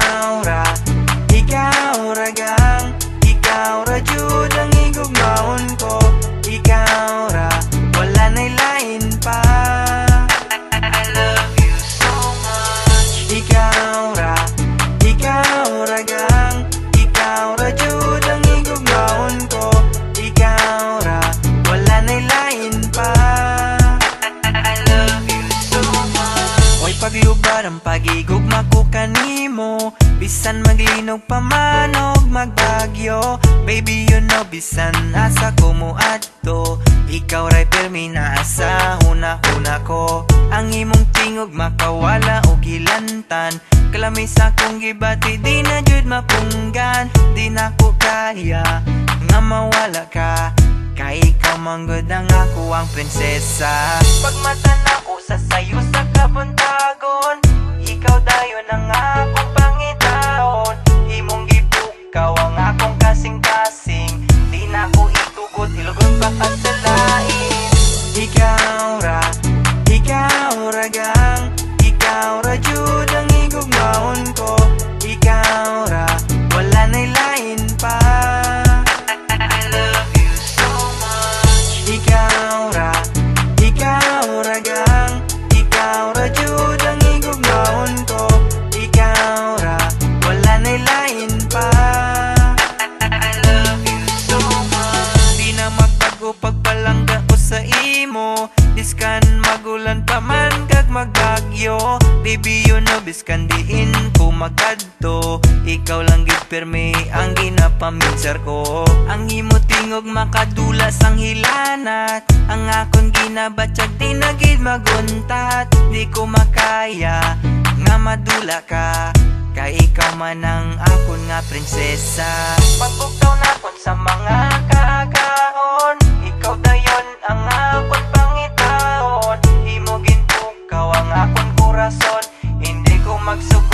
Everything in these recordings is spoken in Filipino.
down. Bisan maglinog pa man og magbagyo. Baby you know bisan asa ko mo adto. Ikaw ray pirmi na asa huna-huna ko. Ang imong tingog makawala og gilantan Kalamay sa kong gibati di na jud mapunggan. Di na ko kaya nga mawala ka. Kay ikaw manggod ang ako ang prinsesa. Pagmata na ko sa sayo sa kabuntagon Ikaw dayon ang ilugon pa magbago pagpalangga ko sa imo. Biskan magulan pa man kag magbagyo Baby you know biskan diin ko magkadto Ikaw lang gid pirmi ang ginapaminsar ko. Ang imo tingog makadulas ang hilanat Ang akon ginabatyag di na maguntat. Di ko makaya nga madula ka. Kay ikaw man ang akon nga prinsesa. Pagbugtaw na kon sa mga максимум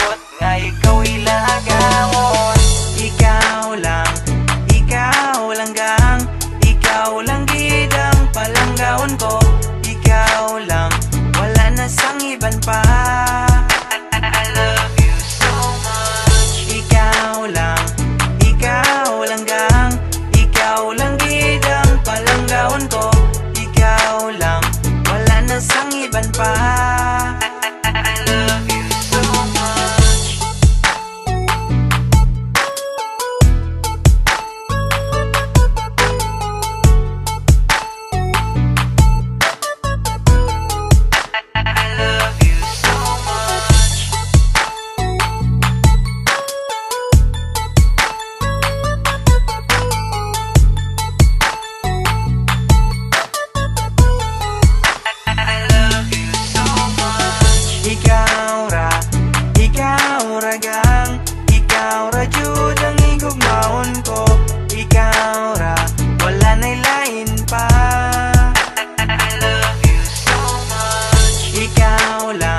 sola.